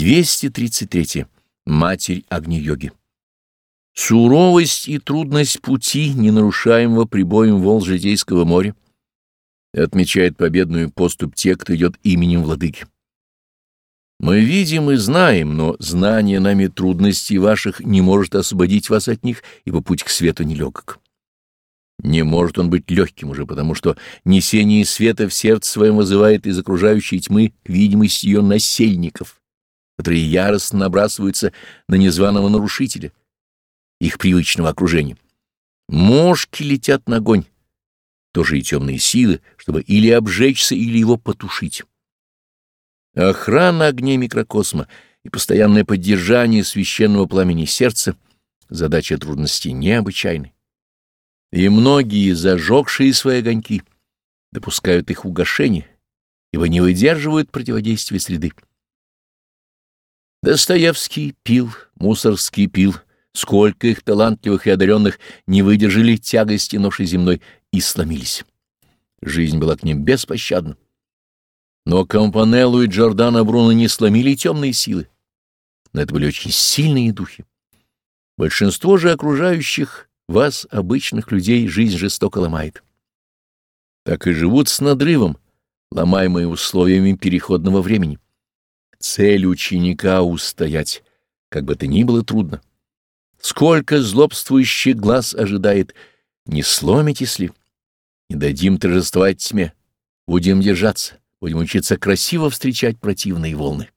233. Матерь Агни-йоги. Суровость и трудность пути, не нарушаемого прибоем волн житейского моря, отмечает победную поступ те, кто идет именем владыки. Мы видим и знаем, но знание нами трудностей ваших не может освободить вас от них, ибо путь к свету нелегок. Не может он быть легким уже, потому что несение света в сердце своем вызывает из окружающей тьмы видимость ее насельников, которые яростно набрасываются на незваного нарушителя, их привычного окружения. Мошки летят на огонь, тоже и темные силы, чтобы или обжечься, или его потушить. Охрана огней микрокосма и постоянное поддержание священного пламени сердца — задача трудностей необычайной. И многие, зажегшие свои огоньки, допускают их угошение, ибо не выдерживают противодействия среды. Достоевский пил, Мусорский пил, сколько их талантливых и одаренных не выдержали тягости ноши земной и сломились. Жизнь была к ним беспощадна. Но Кампанеллу и Джордана Бруно не сломили темные силы. Но это были очень сильные духи. Большинство же окружающих вас, обычных людей, жизнь жестоко ломает. Так и живут с надрывом, ломаемые условиями переходного времени. Цель ученика — устоять, как бы то ни было трудно. Сколько злобствующих глаз ожидает, не сломитесь ли? Не дадим торжествовать тьме, будем держаться. Будем учиться красиво встречать противные волны.